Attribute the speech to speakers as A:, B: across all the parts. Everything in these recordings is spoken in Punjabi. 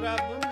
A: ਪ੍ਰਭ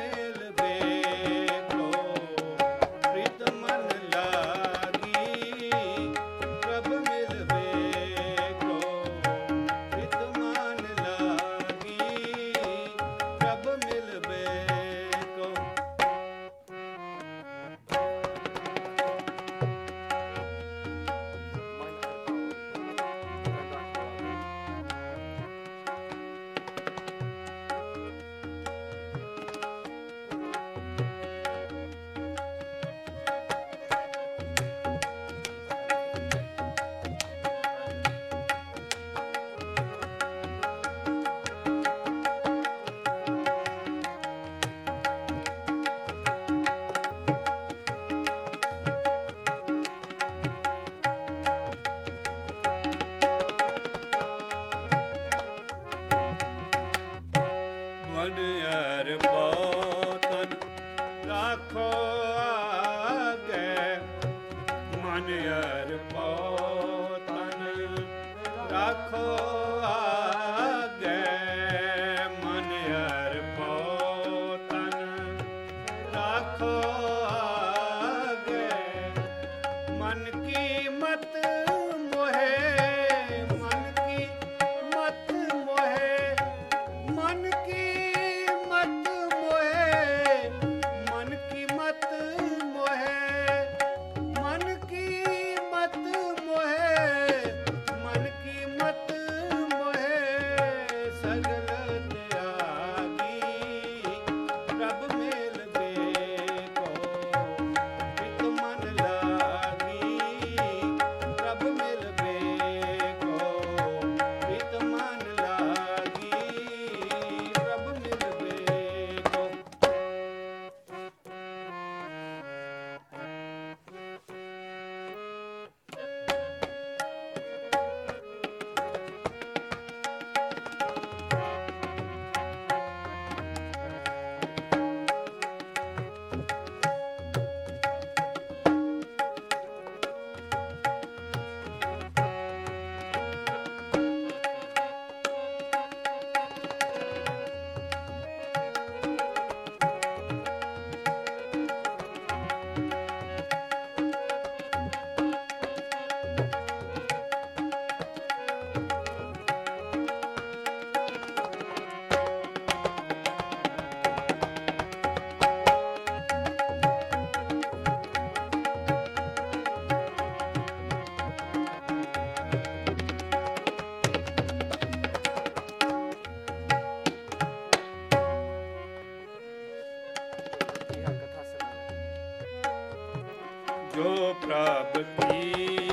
A: ਜੋ ਪ੍ਰਾਪਤੀ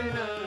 A: Hare